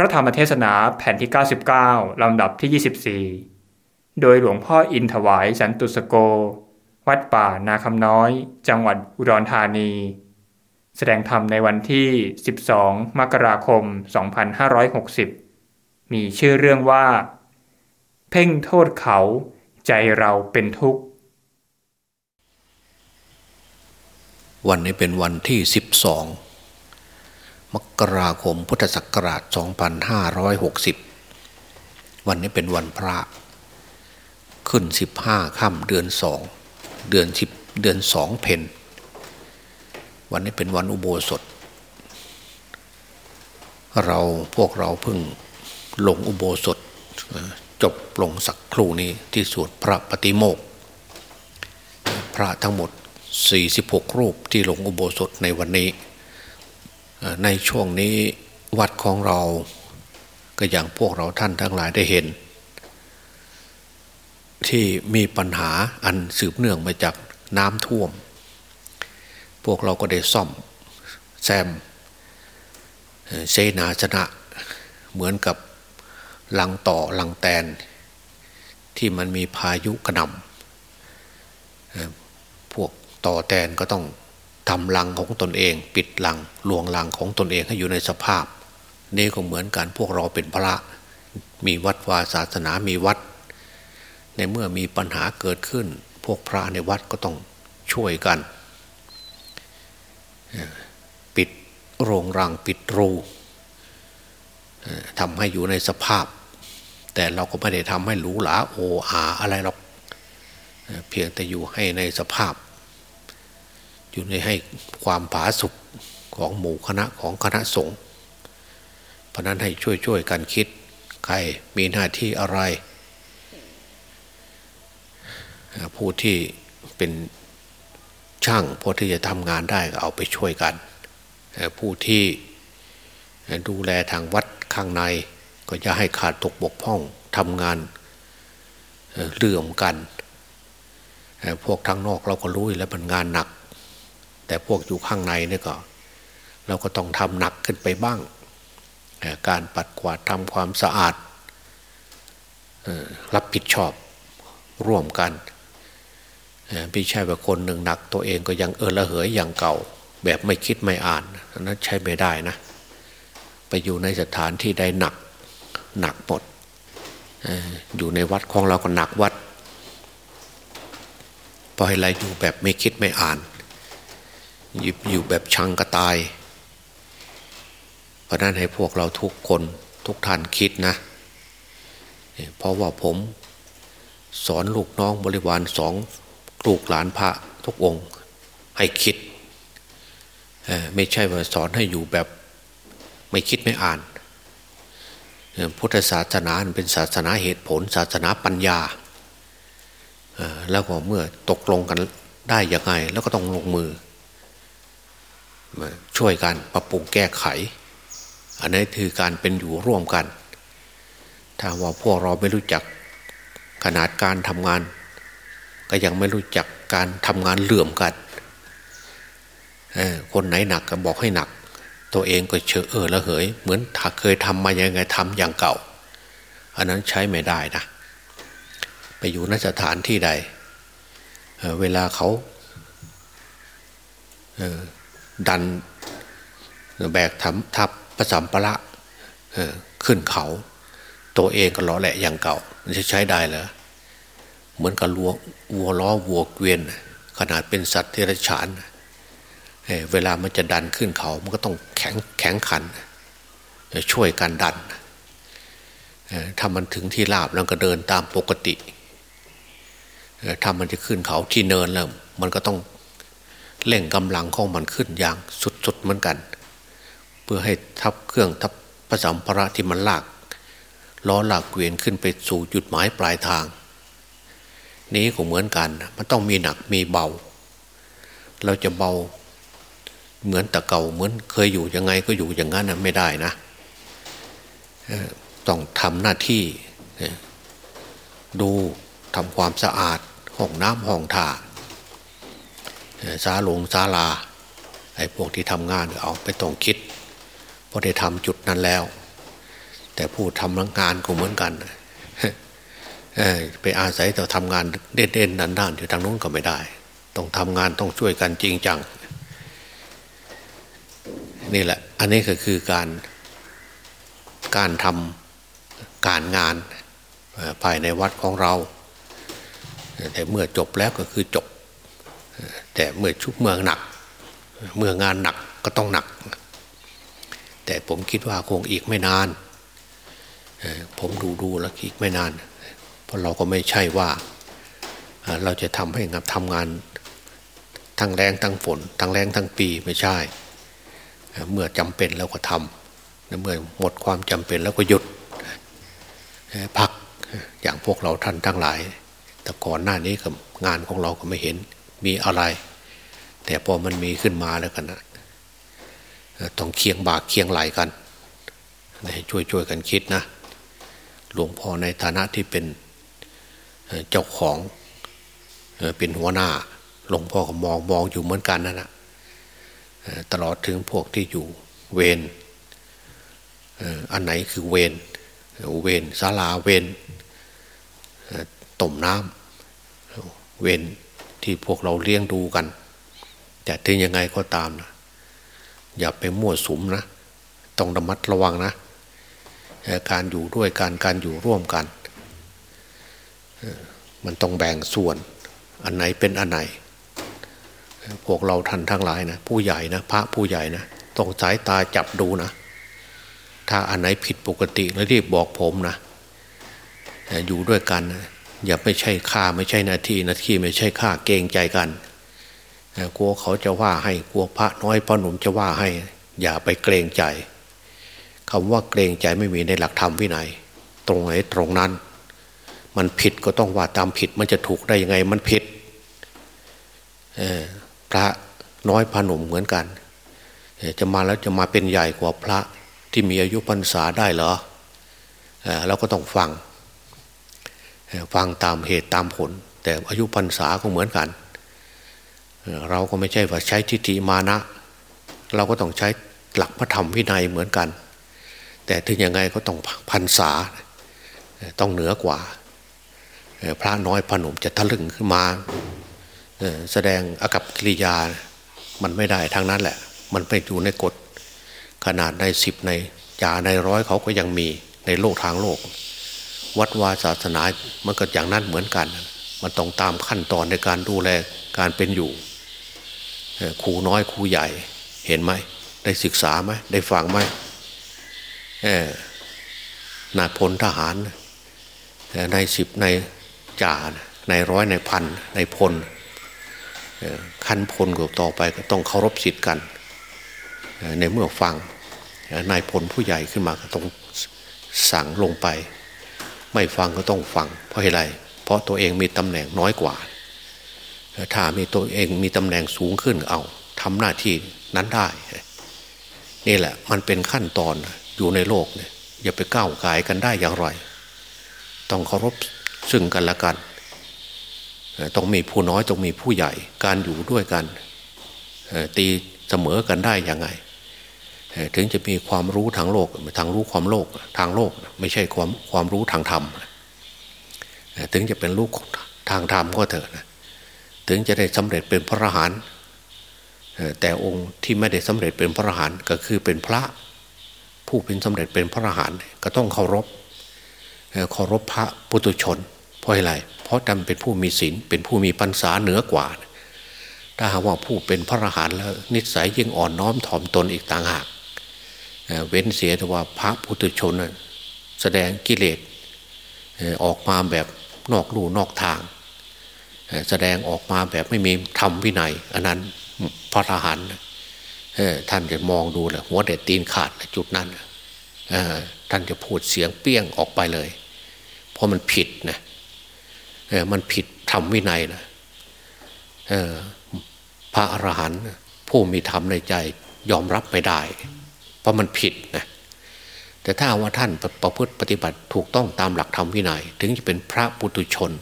พระธรรมเทศนาแผ่นที่ 99 ลำดับที่ 24 โดยหลวงพ่ออินถวายสันตุสโก วัดป่านาคำน้อย จังหวัดอุดรธานี แสดงธรรมในวันที่ 12 มกราคม 2560 มีชื่อเรื่องว่า เพ่งโทษเขาใจเราเป็นทุกข์ วันนี้เป็นวันที่ 12 มกราคมพุทธศักราช 2560 วันนี้เป็นวันพระ ขึ้น 15ค่ำเดือนสองเดือนสิบเดือนสองเพนวันนี้เป็นวันอุโบสถ เราพวกเราเพิ่งลงอุโบสถ จบลงสักครู่นี้ที่สวดพระปฏิโมกพระทั้งหมด 46 รูปที่ลงอุโบสถในวันนี้ ในช่วงนี้วัดของเราก็อย่างพวกเราท่านทั้งหลายได้เห็น ที่มีปัญหาอันสืบเนื่องมาจากน้ำท่วม พวกเราก็ได้ซ่อมแซมเซนาชนะ เหมือนกับลังต่อลังแตน ที่มันมีพายุกระหน่ำพวกต่อแตนก็ต้อง ทำลังของตนเอง ปิดลังลวงลังของตนเองให้อยู่ในสภาพ นี่ก็เหมือนกันพวกเราเป็นพระ มีวัดวาศาสนามีวัด ในเมื่อมีปัญหาเกิดขึ้น พวกพระในวัดก็ต้องช่วยกัน ปิดโรงรังปิดรูทำให้อยู่ในสภาพ แต่เราก็ไม่ได้ทำให้หรูหราโออาอะไรหรอกเพียงแต่อยู่ให้ในสภาพ อยู่ในให้ความผาสุกของหมู่คณะของคณะสงฆ์เพราะนั้นให้ช่วยๆกันคิด ใครมีหน้าที่อะไร ผู้ที่เป็นช่างพอที่จะทำงานได้ก็เอาไปช่วยกัน ผู้ที่ดูแลทางวัดข้างใน ก็จะให้ขาดตกบกพร่องทำงานเรื่อมกัน พวกทางนอกเราก็รู้แล้วมันงานหนัก แต่พวกอยู่ข้างในนี่ก็ เราก็ต้องทำหนักขึ้นไปบ้าง การปัดกวาดทำความสะอาดรับผิดชอบร่วมกันไม่ใช่ว่าคนหนึ่งหนักตัวเองก็ยังเออละเหยอย่างเก่า แบบไม่คิดไม่อ่านนั้นใช้ไม่ได้นะ ไปอยู่ในสถานที่ใดหนักหนักหมดอยู่ในวัดของเราก็หนักวัดพอให้ไรอยู่แบบไม่คิดไม่อ่าน อยู่แบบชังกระตาย เพราะนั้นให้พวกเราทุกคนทุกท่านคิดนะ เพราะว่าผมสอนลูกน้องบริวารสองลูกหลานพระทุกองค์ ให้คิด ไม่ใช่ว่าสอนให้อยู่แบบไม่คิดไม่อ่าน พุทธศาสนาเป็นศาสนาเหตุผล ศาสนาปัญญา แล้วก็เมื่อตกลงกันได้ยังไง แล้วก็ต้องลงมือ ช่วยกันปรับปรุงแก้ไข อันนี้คือการเป็นอยู่ร่วมกัน ถ้าว่าพวกเราไม่รู้จักขนาดการทำงาน ก็ยังไม่รู้จักการทำงานเหลื่อมกันคนไหนหนักก็บอกให้หนัก ตัวเองก็เชื่อเออละเหย เหมือนถ้าเคยทำมายังไงทำอย่างเก่า อันนั้นใช้ไม่ได้นะ ไปอยู่นสถานที่ใดเเวลาเขา ดันแบกทำทับประสัมปะละขึ้นเขา ตัวเองก็ล้อแหละอย่างเก่า มันจะใช้ได้เหรอเหมือนกับวัววัวล้อวัวเกวียน ขนาดเป็นสัตว์ที่ระฉานเวลามันจะดันขึ้นเขา มันก็ต้องแข็งแข็งขัน ช่วยกันดันถ้ามันถึงที่ราบแล้วก็เดินตามปกติถ้ามันจะขึ้นเขาที่เนินแล้วมันก็ต้อง เร่งกำลังของมันขึ้นอย่างสุดๆเหมือนกัน เพื่อให้ทับเครื่องทับประสัมภาระที่มันลากล้อลากเกวียนขึ้นไปสู่จุดหมายปลายทาง นี้ก็เหมือนกัน มันต้องมีหนักมีเบา เราจะเบาเหมือนแต่เก่าเหมือนเคยอยู่ยังไงก็อยู่อย่างนั้นนะไม่ได้นะต้องทำหน้าที่ดูทำความสะอาดห้องน้ำห้องถ่า ซาลงซาลาไอ้พวกที่ทำงานเอาไปต้องคิด เพราะได้ทำจุดนั้นแล้ว แต่ผู้ทำงานก็เหมือนกันไปอาศัยแต่ทำงานเด่นๆนันๆอยู่ทางนู้นก็ไม่ได้ ต้องทำงานต้องช่วยกันจริงจัง นี่แหละ อันนี้ก็คือการการทำการงานภายในวัดของเรา แต่เมื่อจบแล้วก็คือจบ แต่เมื่อชุบเมืองหนัก เมื่องานหนักก็ต้องหนัก แต่ผมคิดว่าคงอีกไม่นาน ผมดูดูแล้วอีกไม่นาน เพราะเราก็ไม่ใช่ว่า เราจะทำให้งับทำงานทั้งแรงทั้งฝน ทั้งแรงทั้งปีไม่ใช่ เมื่อจำเป็นแล้วก็ทำเมื่อหมดความจำเป็นแล้วก็หยุดพักอย่างพวกเราท่านทั้งหลาย แต่ก่อนหน้านี้กับงานของเราก็ไม่เห็น มีอะไร แต่พอมันมีขึ้นมาแล้วกันนะต้องเคียงบากเคียงไหลกันช่วยช่วยกันคิดนะหลวงพ่อในฐานะที่เป็นเจ้าของเป็นหัวหน้าหลวงพ่อก็มองมองอยู่เหมือนกันนั่นแหะตลอดถึงพวกที่อยู่เวรอันไหนคือเวรเวรศาลาเวรต้มน้ำเวร ที่พวกเราเลี้ยงดูกัน แต่ถึงยังไงก็ตามนะอย่าไปมั่วสุมนะ ต้องระมัดระวังนะ การอยู่ด้วยการการอยู่ร่วมกัน มันต้องแบ่งส่วน อันไหนเป็นอันไหน พวกเราท่านทั้งหลายนะผู้ใหญ่นะพระผู้ใหญ่นะต้องสายตาจับดูนะ ถ้าอันไหนผิดปกติแล้วรีบบอกผมนะ อยู่ด้วยกันนะ อย่าไม่ใช่ค่าไม่ใช่นาทีนาทีไม่ใช่ค่าเกรงใจกันกลัวเขาจะว่าให้กลัวพระน้อยพระหนุ่มจะว่าให้ อย่าไปเกรงใจคำว่าเกรงใจไม่มีในหลักธรรมวินัย ตรงไหนตรงนั้น มันผิดก็ต้องว่าตามผิดมันจะถูกได้ยังไงมันผิดพระน้อยพระหนุ่มเหมือนกัน จะมาแล้วจะมาเป็นใหญ่กว่าพระที่มีอายุพรรษาได้เหรอเราก็ต้องฟัง ฟังตามเหตุตามผล แต่อายุพรรษาก็เหมือนกัน เราก็ไม่ใช่ว่าใช้ทิฏฐิมานะ เราก็ต้องใช้หลักพระธรรมวินัยเหมือนกัน แต่ถึงยังไงก็ต้องพรรษาต้องเหนือกว่า พระน้อยพระหนุ่มจะทะลึ่งขึ้นมาแสดงอากับกิริยามันไม่ได้ทางนั้นแหละ มันไปอยู่ในกฎขนาดในสิบในจาในร้อยเขาก็ยังมีในโลกทางโลก วัดวาศาสนามันก็อย่างนั้นเหมือนกัน มันต้องตามขั้นตอนในการดูแลการเป็นอยู่ครูน้อยครูใหญ่เห็นไหมได้ศึกษาไหมได้ฟังไหมนายพลทหารในสิบในจ่าในร้อยในพันในพลขั้นพลก็ต่อไปก็ต้องเคารพสิทธิ์กันในเมื่อฟังนายพลผู้ใหญ่ขึ้นมาก็ต้องสั่งลงไป ไม่ฟังก็ต้องฟัง เพราะอะไร เพราะตัวเองมีตำแหน่งน้อยกว่า ถ้ามีตัวเองมีตำแหน่งสูงขึ้นเอาทำหน้าที่นั้นได้ นี่แหละ มันเป็นขั้นตอนอยู่ในโลกเนี่ยอย่าไปก้าวกายกันได้อย่างไร ต้องเคารพซึ่งกันและกัน ต้องมีผู้น้อยต้องมีผู้ใหญ่ การอยู่ด้วยกันตีเสมอกันได้ยังไง ถึงจะมีความรู้ทางโลก ทางรู้ความโลกทางโลก ไม่ใช่ความความรู้ทางธรรมถึงจะเป็นลูกทางธรรมก็เถอะนะถึงจะได้สำเร็จเป็นพระอรหันต์แต่องค์ที่ไม่ได้สำเร็จเป็นพระอรหันต์ก็คือเป็นพระ ผู้เป็นสำเร็จเป็นพระอรหันต์ก็ต้องเคารพเคารพพระปุตุชน เพราะอะไร เพราะจำเป็นผู้มีศีลเป็นผู้มีปัญษาเหนือกว่า ถ้าหากว่าผู้เป็นพระอรหันต์แล้วนิสัยยิ่งอ่อนน้อมถ่อมตนอีกต่างหาก เว้นเสียแต่ว่าพระพุทธชนแสดงกิเลสออกมาแบบนอกลู่นอกทาง แสดงออกมาแบบไม่มีธรรมวินัย อันนั้นพระทหารท่านจะมองดูแหละหัวเด็ดตีนขาดจุดนั้นท่านจะพูดเสียงเปี้ยงออกไปเลย เพราะมันผิดนะมันผิดธรรมวินัยนะพระอรหันต์ผู้มีธรรมในใจยอมรับไม่ได้ ราะมันผิดนะแต่ถ้าว่าท่านประพฤติปฏิบัติถูกต้องตามหลักธรรมวินัย ถึงจะเป็นพระปุตุชน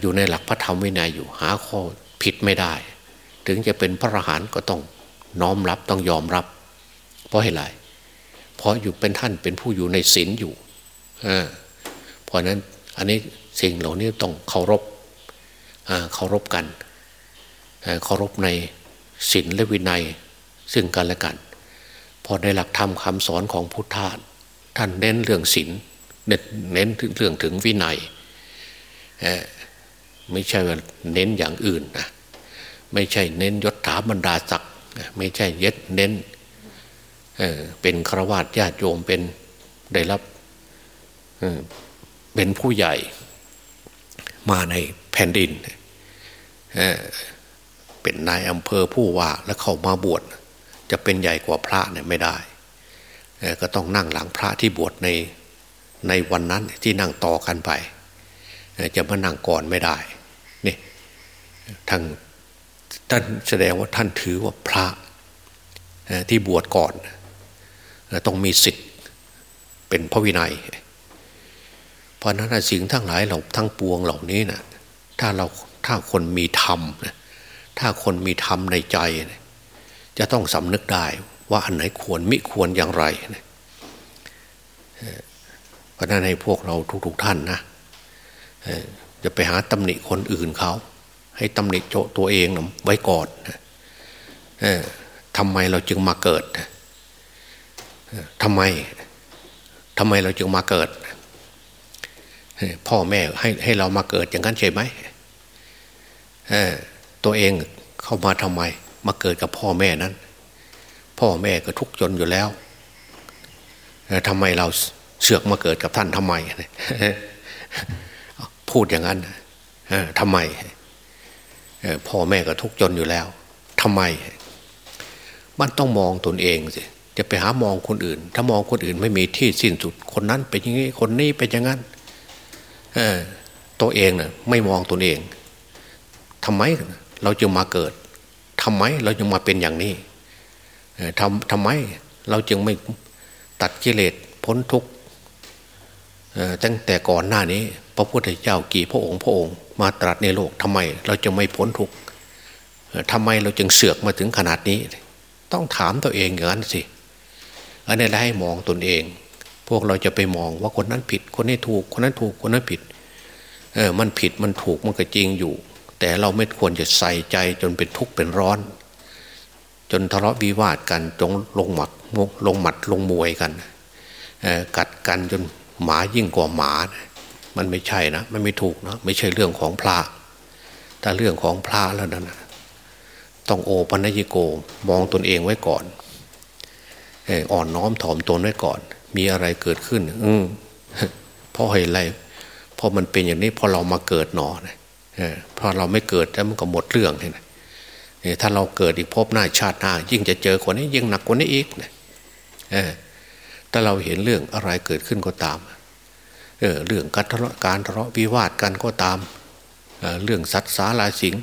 อยู่ในหลักพระธรรมวินัยอยู่หาข้อผิดไม่ได้ ถึงจะเป็นพระอรหันต์ก็ต้องน้อมรับต้องยอมรับ เพราะเหตุไรเพราะอยู่เป็นท่านเป็นผู้อยู่ในศีลอยู่เพราะนั้นอันนี้สิ่งเหล่านี้ต้องเคารพเคารพกันเคารพในศีลและวินัยซึ่งกันและกัน พอในหลักธรรมคำสอนของพุทธาท่านเน้นเรื่องศีลเน้นเรื่องถึงวินัยไม่ใช่ว่าเน้นอย่างอื่นนะไม่ใช่เน้นยศถาบรรดาศักดิ์ไม่ใช่เย็ดเน้นเเป็นครวญญาติโยมเป็นได้รับเป็นผู้ใหญ่มาในแผ่นดินเเป็นนายอำเภอผู้ว่าแล้วเข้ามาบวช จะเป็นใหญ่กว่าพระเนี่ยไม่ได้ก็ต้องนั่งหลังพระที่บวชในในวันนั้นที่นั่งต่อกันไป จะมานั่งก่อนไม่ได้นี่ทางท่านแสดงว่าท่านถือว่าพระที่บวชก่อนต้องมีสิทธิ์เป็นพระวินัย เพราะนั้นสิ่งทั้งหลายเราทั้งปวงเหล่านี้นะถ้าเราถ้าคนมีธรรมถ้าคนมีธรรมในใจ จะต้องสำนึกได้ว่าอันไหนควรมิควรอย่างไรเพราะนั้นให้พวกเราทุก ๆ ท่านนะจะไปหาตำหนิคนอื่นเขา ให้ตำหนิโจตัวเองไว้ก่อนทำไมเราจึงมาเกิดทำไมทำไมเราจึงมาเกิด พ่อแม่ให้ให้เรามาเกิดอย่างนั้นใช่ไหมตัวเองเข้ามาทำไม มาเกิดกับพ่อแม่นั้น พ่อแม่ก็ทุกข์จนอยู่แล้วทำไมเราเสือกมาเกิดกับท่านทำไมพูดอย่างนั้นทำไมพ่อแม่ก็ทุกข์จนอยู่แล้วทำไม มันต้องมองตนเองสิจะไปหามองคนอื่น ถ้ามองคนอื่นไม่มีที่สิ้นสุด คนนั้นเป็นอย่างนี้ คนนี้เป็นอย่างนั้นตัวเองเนะ่ะไม่มองตนเองทำไมเราจึงมาเกิด ทำไมเราจึงมาเป็นอย่างนี้ทำทำไมเราจึงไม่ตัดกิเลสพ้นทุกข์ตั้งแต่ก่อนหน้านี้ พระพุทธเจ้ากี่พระองค์พระองค์มาตรัสในโลกทำไม เราจะไม่พ้นทุกข์ทำไมเราจึงเสือกมาถึงขนาดนี้ ต้องถามตัวเองอย่างนั้นสิอันนี้ให้มองตนเอง พวกเราจะไปมองว่าคนนั้นผิด คนนี้ถูกคนนั้นถูกคนนั้นผิดเออมันผิดมันถูกมันก็จริงอยู่ แต่เราไม่ควรจะใส่ใจจนเป็นทุกข์เป็นร้อน จนทะเลาะวิวาทกันจงลงหมัดลงหมัดลงมวยกันกัดกันจนหมายิ่งกว่าหมานะมันไม่ใช่นะมันไม่ถูกนะไม่ใช่เรื่องของพระถ้าเรื่องของพระแล้วนั่นต้องโอปัญญิโกมองตนเองไว้ก่อนอ่อนน้อมถ่อมตนไว้ก่อน มีอะไรเกิดขึ้น อืเพราะอะไรเพราะมันเป็นอย่างนี้พอเรามาเกิดหนอนะ เพราะเราไม่เกิดแล้วมันก็หมดเรื่องเลยนะถ้าเราเกิดอีกพบหน้าชาติหน้า ยิ่งจะเจอคนนี้ยิ่งหนักกว่านี้อีกนะถ้าเราเห็นเรื่องอะไรเกิดขึ้นก็ตามเเรื่องการทะเลาะการทะเลาะวิวาทกันก็ตามเเรื่องสัตว์สาราสิง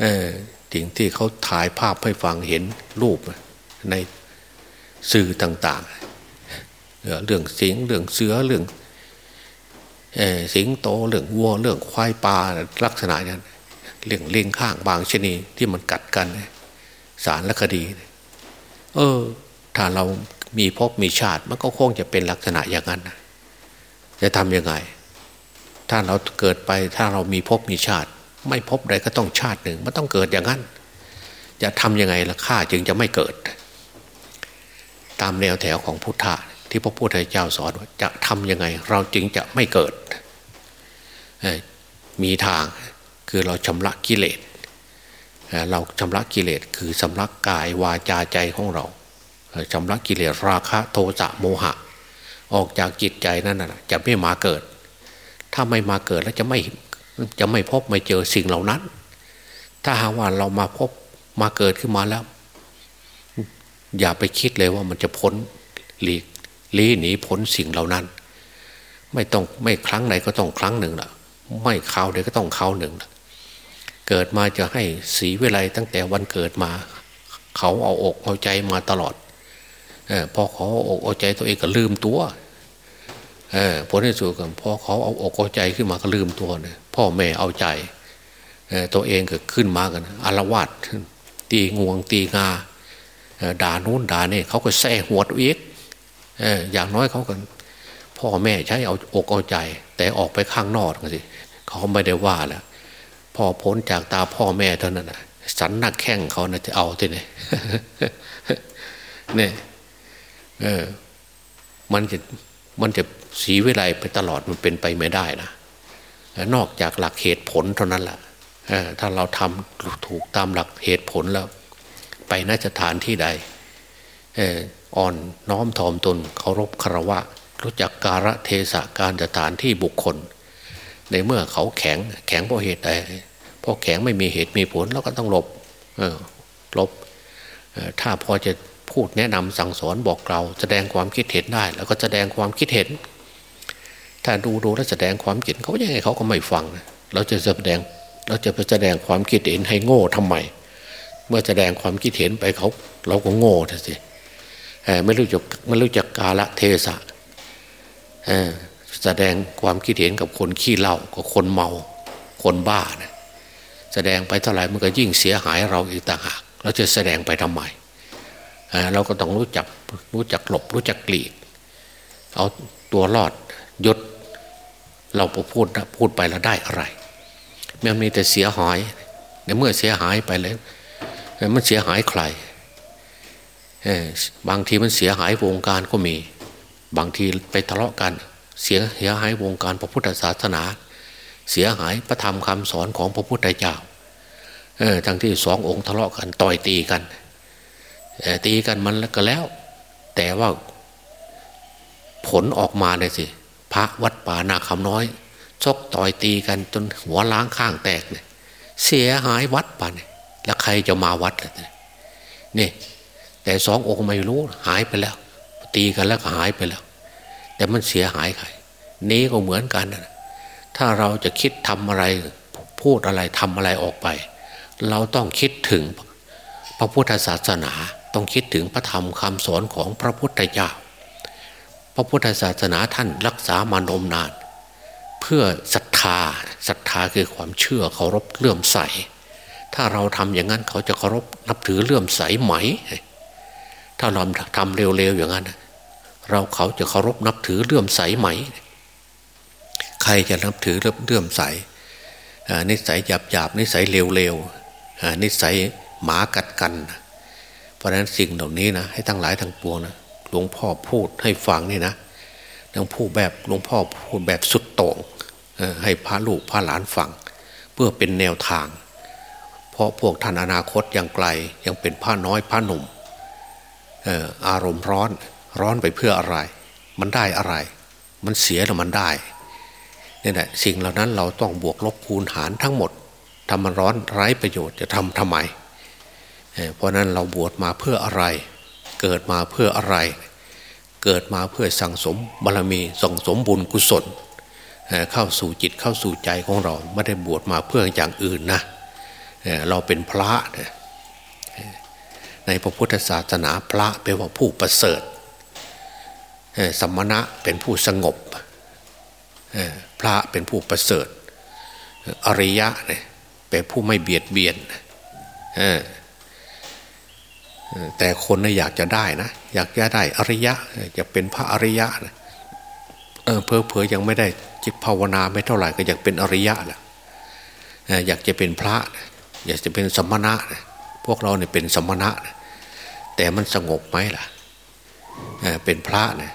เออสิ่งที่เขาถ่ายภาพให้ฟังเห็นรูปในสื่อต่างๆ เรื่องสิงเรื่องเสือเรื่อง สิงโตเรื่องวัวเรื่องควายปลาลักษณะนั้นเรื่องเลี้ยงข้างบางชนิดที่มันกัดกันสารและคดี เออ ถ้าเรามีพบมีชาติมันก็คงจะเป็นลักษณะอย่างนั้นจะทำยังไง ถ้าเราเกิดไปถ้าเรามีพบมีชาติ ไม่พบใดก็ต้องชาติหนึ่งมันต้องเกิดอย่างนั้น จะทำยังไงล่ะข้าจึงจะไม่เกิด ตามแนวแถวของพุทธะ ที่พระพุทธเจ้าสอนว่าจะทำยังไง เราจึงจะไม่เกิด มีทางคือเราชำระกิเลสเราชำระกิเลสคือชำระกายวาจาใจของเราชำระกิเลสราคะโทสะโมหะ ออกจากจิตใจนั่นนะจะไม่มาเกิด ถ้าไม่มาเกิดแล้วจะไม่จะไม่พบไม่เจอสิ่งเหล่านั้น ถ้าหากว่าเรามาพบมาเกิดขึ้นมาแล้ว อย่าไปคิดเลยว่ามันจะพ้นหลีก ลี้หนีพ้นสิ่งเหล่านั้น ไม่ต้องไม่ครั้งไหนก็ต้องครั้งหนึ่งละไม่คราวใดก็ต้องคราวหนึ่งละเกิดมาจะให้สีเวไลตั้งแต่วันเกิดมา เขาเอาอกเอาใจมาตลอดอพอเขาเอาอกเอาใจตัวเองก็ลืมตัวอผลที่สุดกันพอเขาเอาอกเอาใจขึ้นมาก็ลืมตัวเนี่ยพ่อแม่เอาใจตัวเองก็ขึ้นมากันอารวาสตีงวงตีงาด่านู้นด่านี่เขาก็แส่หัวตัวเอง อออย่างน้อยเขากันพ่อแม่ใช้เอาอกเอาใจ แต่ออกไปข้างนอกสิเขาไม่ได้ว่าแล้วพอพ้นจากตาพ่อแม่เท่านั้นนะสันนักแข้งเขานะจะเอาที่ไหนเนี่ยเออ มันจะมันจะสีวิไลไปตลอดมันเป็นไปไม่ได้นะนอกจากหลักเหตุผลเท่านั้นแหละถ้าเราทำถูกตามหลักเหตุผลแล้ว ไปน่าจะฐานที่ใด อ่อนน้อมถ่อมตนเคารพคารวะ รู้จักการะเทศะการสถานที่บุคคล ในเมื่อเขาแข็งแข็งเพราะเหตุใดเพราะแข็งไม่มีเหตุมีผลแล้วก็ต้องหลบหลบถ้าพอจะพูดแนะนำสั่งสอนบอกเราแสดงความคิดเห็นได้ แล้วก็แสดงความคิดเห็น ถ้าดูดูแลแสดงความคิดเขายังไงเขาก็ไม่ฟัง เราจะแสดงเราจะไปแสดงความคิดเห็นให้โง่ทำไม เมื่อแสดงความคิดเห็นไปเขา เราก็โง่ท่สิ ไม่รู้จักไม่รู้จักกาละเทศะแสดงความคิดเห็นกับคนขี้เหล้ากับคนเมาคนบ้านะแสดงไปเท่าไหร่มันก็ยิ่งเสียหายเราอีกต่างหากเราจะแสดงไปทำไมเราก็ต้องรู้จักรู้จักหลบรู้จักกลีกเอาตัวรอดยศเราพูดพูดไปแล้วได้อะไรมันมีแต่เสียหายในเมื่อเสียหายไปแล้วมันเสียหายใคร บางทีมันเสียหายวงการก็มี บางทีไปทะเลาะกัน เสียเสียหายวงการพระพุทธศาสนา เสียหายพระธรรมคำสอนของพระพุทธเจ้าเออทั้งที่สององค์ทะเลาะกันต่อยตีกันตีกันมันก็แล้ว แต่ว่าผลออกมาเลยสิพระวัดป่านาคำน้อยชกต่อยตีกันจนหัวล้างข้างแตกเนี่ยเสียหายวัดป่าเนี่ยแล้วใครจะมาวัดล่ะนี่ แต่สององค์ไม่รู้หายไปแล้ว ตีกันแล้วก็หายไปแล้ว แต่มันเสียหายใครนี้ก็เหมือนกันนะถ้าเราจะคิดทำอะไรพูดอะไรทำอะไรออกไป เราต้องคิดถึงพระพุทธศาสนา ต้องคิดถึงพระธรรมคำสอนของพระพุทธเจ้า พระพุทธศาสนาท่านรักษามานมนาน เพื่อศรัทธาศรัทธาคือความเชื่อเคารพเลื่อมใส ถ้าเราทำอย่างนั้นเขาจะเคารพนับถือเลื่อมใสไหม ถ้าเราทำเร็วๆอย่างนั้น เราเขาจะเคารพนับถือเลื่อมใสไหม ใครจะนับถือเลื่อมใสนิสัยหยาบหยาบนิสัยเร็วๆนิสัยหมากัดกัน เพราะฉะนั้นสิ่งเหล่านี้นะให้ทั้งหลายทั้งปวงนะหลวงพ่อพูดให้ฟังนี่นะหลวงพูดแบบหลวงพ่อพูดแบบสุดโต่งให้พระลูกพระหลานฟังเพื่อเป็นแนวทาง เพราะพวกท่านอนาคตยังไกลยังเป็นพระน้อยพระหนุ่ม อารมณ์ร้อนร้อนไปเพื่ออะไร มันได้อะไร มันเสียแล้วมันได้นี่แหละสิ่งเหล่านั้นเราต้องบวกลบคูณหารทั้งหมดทำมันร้อนไร้ประโยชน์จะทำทำไมเพราะนั้นเราบวชมาเพื่ออะไร เกิดมาเพื่ออะไร เกิดมาเพื่อสั่งสมบารมีส่งสมบุญกุศล เข้าสู่จิตเข้าสู่ใจของเราไม่ได้บวชมาเพื่ออย่างอื่นนะเราเป็นพระ ในพระพุทธศาสนาพระเป็นว่าผู้ประเสริฐสมณะเป็นผู้สงบพระเป็นผู้ประเสริฐ อริยะเนี่ยเป็นผู้ไม่เบียดเบียนแต่คนน่อยากจะได้นะอยากจะได้อริยะจะเป็นพระอริยะนะเออเพอเพอยังไม่ได้จิตภาวนาไม่เท่าไหร่ก็อยากเป็นอริยะแหละอยากจะเป็นพระ อยากจะเป็นสมณะ พวกเราเนี่ยเป็นสมณะแต่มันสงบไหมล่ะเป็นพระเนี่ย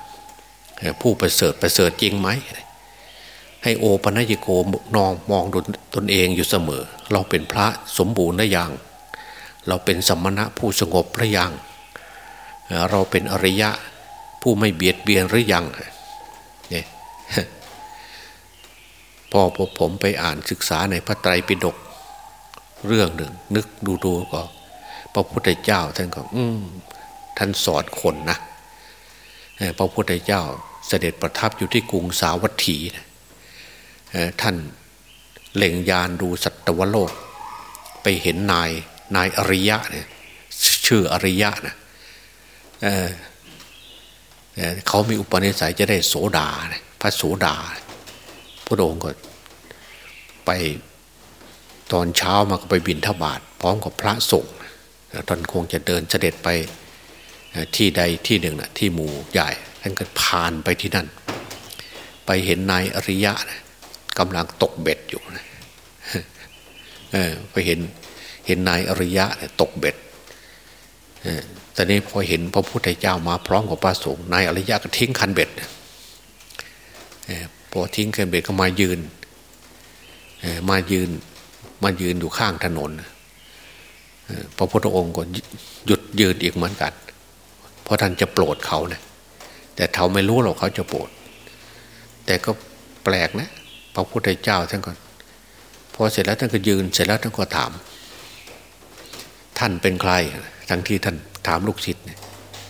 ผู้ประเสริฐประเสริฐจริงไหมให้โอปัญญิโกนองมองตนเองอยู่เสมอ เราเป็นพระสมบูรณ์หรือยัง เราเป็นสมณะผู้สงบหรือยัง เราเป็นอริยะผู้ไม่เบียดเบียนหรือยังเนี่ยพอผมไปอ่านศึกษาในพระไตรปิฎกเรื่องหนึ่ง นึกดูดูก็ พระพุทธเจ้าท่านก็อืมท่านสอนคนนะพระพุทธเจ้าเสด็จประทับอยู่ที่กรุงสาวัตถีท่านเล็งยานดูสัตวโลก ไปเห็นนายนายอริยะเนี่ยชื่ออริยะนะเเขามีอุปนิสัยจะได้โสดาพระโสดา พระองค์ก็ไปตอนเช้ามาก็ไปบินทบาทพร้อมกับพระสงฆ์ ท่านคงจะเดินเสด็จไปที่ใดที่หนึ่งนะที่หมู่ใหญ่ท่านก็ผ่านไปที่นั่น ไปเห็นนายอริยะนะกำลังตกเบ็ดอยู่นะไปเห็นเห็นนายอริยะนะตกเบ็ดตอนนี้พอเห็นพระพุทธเจ้ามาพร้อมกับพระสงฆ์นายอริยะก็ทิ้งคันเบ็ดพอทิ้งคันเบ็ดก็มายืนมายืนมายืนอยู่ข้างถนน พระพุทธองค์ก็หยุดยืนอีกเหมือนกัน เพราะท่านจะโปรดเขาเนะแต่เขาไม่รู้หรอกเขาจะโปรด แต่ก็แปลกนะ พระพุทธเจ้าท่านก็พอเสร็จแล้วท่านก็ยืนเสร็จแล้วท่านก็ถาม ท่านเป็นใคร ทั้งที่ท่านถามลูกศิษย์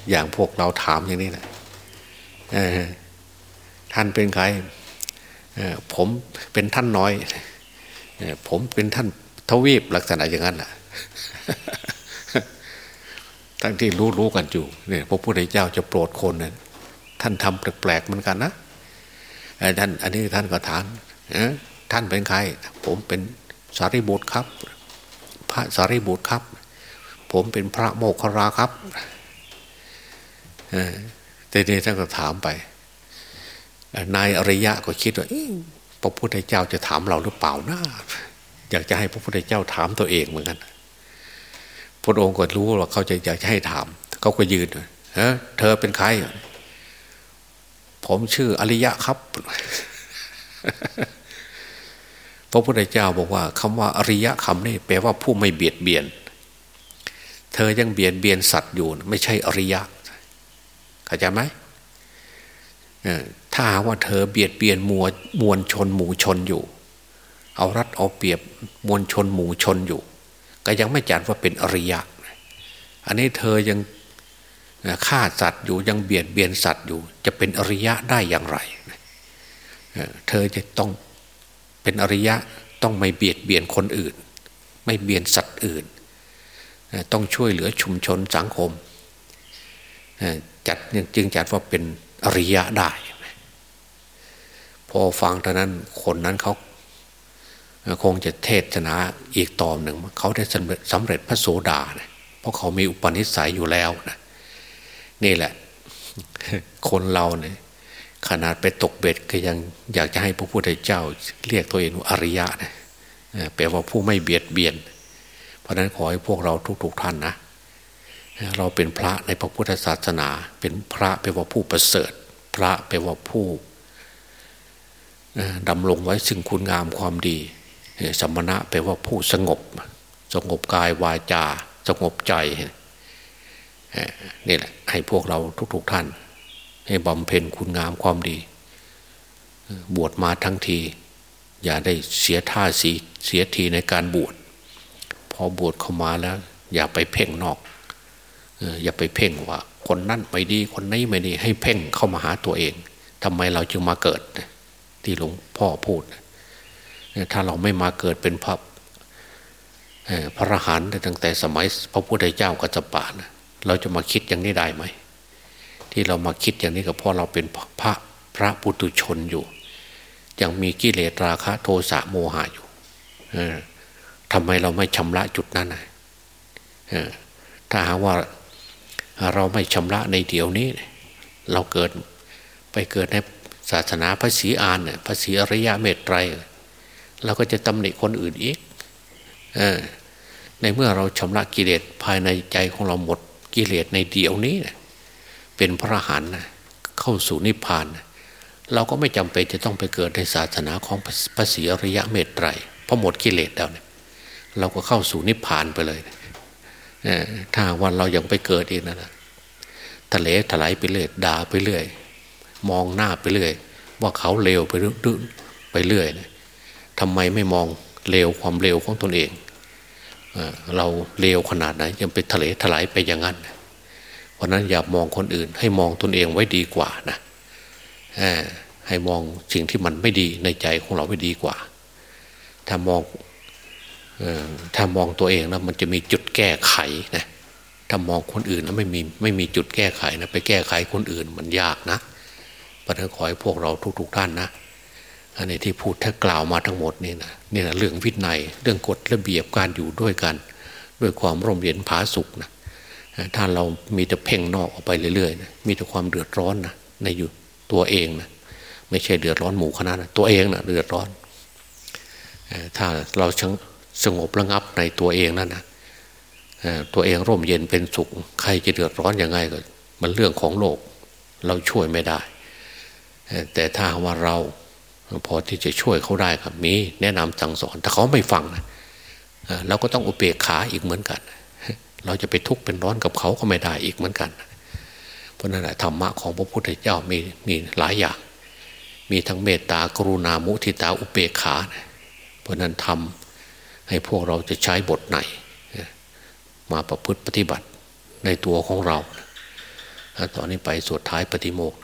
อย่างพวกเราถามอย่างนี้แหละท่านเป็นใครผมเป็นท่านน้อยผมเป็นท่านทวีปลักษณะอย่างนั้นแหละ ทั้งที่รู้รู้กันอยู่เนี่ยพระพุทธเจ้าจะโปรดคนเนี่ยท่านทำแปลกๆเหมือนกันนะท่านอันนี้ท่านก็ถามท่านเป็นใคร ผมเป็นสารีบุตรครับ พระสารีบุตรครับ ผมเป็นพระโมคคราครับแต่นี้ท่านก็ถามไปนายอริยะก็คิดว่าพระพุทธเจ้าจะถามเราหรือเปล่านะอยากจะให้พระพุทธเจ้าถามตัวเองเหมือนกัน พระองค์ก็รู้ว่าเขาจะอยากจะให้ถาม เขาก็ยืนเฮ้เธอเป็นใคร ผมชื่ออริยะครับ พระพุทธเจ้าบอกว่าคำว่าอริยะคำนี้แปลว่าผู้ไม่เบียดเบียน เธอยังเบียดเบียนสัตว์อยู่ ไม่ใช่อริยะเข้าใจไหมถ้าว่าเธอเบียดเบียนมวลมวลชนหมู่ชนอยู่ เอารัดเอาเปรียบมวลชนหมู่ชนอยู่ ก็ยังไม่จัดว่าเป็นอริยะ อันนี้เธอยังฆ่าสัตว์อยู่ยังเบียดเบียนสัตว์อยู่ จะเป็นอริยะได้อย่างไร เธอจะต้องเป็นอริยะต้องไม่เบียดเบียนคนอื่น ไม่เบียนสัตว์อื่น ต้องช่วยเหลือชุมชนสังคมจัดจึงจัดว่าเป็นอริยะได้ พอฟังเท่านั้นคนนั้นเขา คงจะเทศนาอีกตอมหนึ่งเขาได้สำเร็จพระโสดาเนะเพราะเขามีอุปนิสัยอยู่แล้วนะนี่แหละ คนเราเนี่ยขนาดไปตกเบ็ดก็ยังอยากจะให้พระพุทธเจ้า เรียกตัวเองว่าอริยะนะแปลว่าผู้ไม่เบียดเบียน เพราะนั้นขอให้พวกเราทุกๆท่านนะเราเป็นพระในพระพุทธศาสนา เป็นพระแปลว่าผู้ประเสริฐ พระแปลว่าผู้ดำรงไว้ซึ่งคุณงามความดี สมณะแปลว่าผู้สงบ สงบกายวาจา สงบใจนี่แหละให้พวกเราทุกๆทท่าน ให้บำเพ็ญคุณงามความดี บวชมาทั้งที อย่าได้เสียท่าสีเสียทีในการบวชพอบวชเข้ามาแล้ว อย่าไปเพ่งนอกอย่าไปเพ่งว่า คนนั้นไม่ดีคนนี้ไม่ดีให้เพ่งเข้ามาหาตัวเองทำไมเราจึงมาเกิด ที่หลวงพ่อพูด ถ้าเราไม่มาเกิดเป็นพระพระอรหันต์ตั้งแต่สมัยพระพุทธเจ้ากัจจปานะเราจะมาคิดอย่างนี้ได้ไหม ที่เรามาคิดอย่างนี้ก็เพราะเราเป็นพระพระปุตุชนอยู่ ยังมีกิเลสราคะ โทสะโมหะอยู่ทำไมเราไม่ชำระจุดนั้นถ้าหากว่าเราไม่ชำระในเดี๋ยวนี้ เราเกิดไปเกิดในศาสนาพระศรีอานเนี่ยพระศรีอริยะเมตไตร เราก็จะตำหนิคนอื่นอีกอในเมื่อเราชำระกิเลสภายในใจของเราหมดกิเลสในเดียวนี้เป็นพระหันเข้าสู่นิพพานเราก็ไม่จำเป็นจะต้องไปเกิดในศาสนาของพระศรีอริยะเมตไตรเพราะหมดกิเลสแล้วเนี่ยเราก็เข้าสู่นิพพานไปเลยถ้าวันเรายังไปเกิดอีกนะทะเลถลายไปเรื่อยด่าไปเรื่อย มองหน้าไปเรื่อย ว่าเขาเลวไปเรื่อยไปเรื่อย ทำไมไม่มองเลวความเลวของตนเองเราเลวขนาดไหนยังไปทะเลถลายไปอย่างนั้นเพราะนั้นอย่ามองคนอื่น ให้มองตนเองไว้ดีกว่านะให้มองสิ่งที่มันไม่ดีในใจของเราไว้ดีกว่า ถ้ามองถ้ามองตัวเองแล้วมันจะมีจุดแก้ไขนะถ้ามองคนอื่นแล้วไม่มีไม่มีจุดแก้ไขนะไปแก้ไขคนอื่นมันยากนะพระนั้นขอให้พวกเราทุกๆท่านนะ อันนี้ที่พูดถ้ากล่าวมาทั้งหมดนี่นะนี่นะเรื่องวินัยเรื่องกฎระเบียบการอยู่ด้วยกัน ด้วยความร่มเย็นผาสุกนะถ้าเรามีแต่เพ่งนอกออกไปเรื่อยๆนะมีแต่ความเดือดร้อนนะในอยู่ตัวเองนะไม่ใช่เดือดร้อนหมู่คณะนะตัวเองนะเดือดร้อนถ้าเราสงบระงับในตัวเองนั่นนะตัวเองร่มเย็นเป็นสุข ใครจะเดือดร้อนอยังไงก็มันเรื่องของโลก เราช่วยไม่ได้ แต่ถ้าว่าเรา พอที่จะช่วยเขาได้ครับ มีแนะนำสั่งสอน ถ้าเขาไม่ฟังนะเราก็ต้องอุเบกขาอีกเหมือนกัน เราจะไปทุกข์เป็นร้อนกับเขาก็ไม่ได้อีกเหมือนกัน เพราะนั้นแหละธรรมะของพระพุทธเจ้ามีมีหลายอย่าง มีทั้งเมตตากรุณามุทิตาอุเบกขาเพราะนั้นทำให้พวกเราจะใช้บทไหน มาประพฤติปฏิบัติในตัวของเรา ตอนนี้ไปสวดท้ายปฏิโมกข์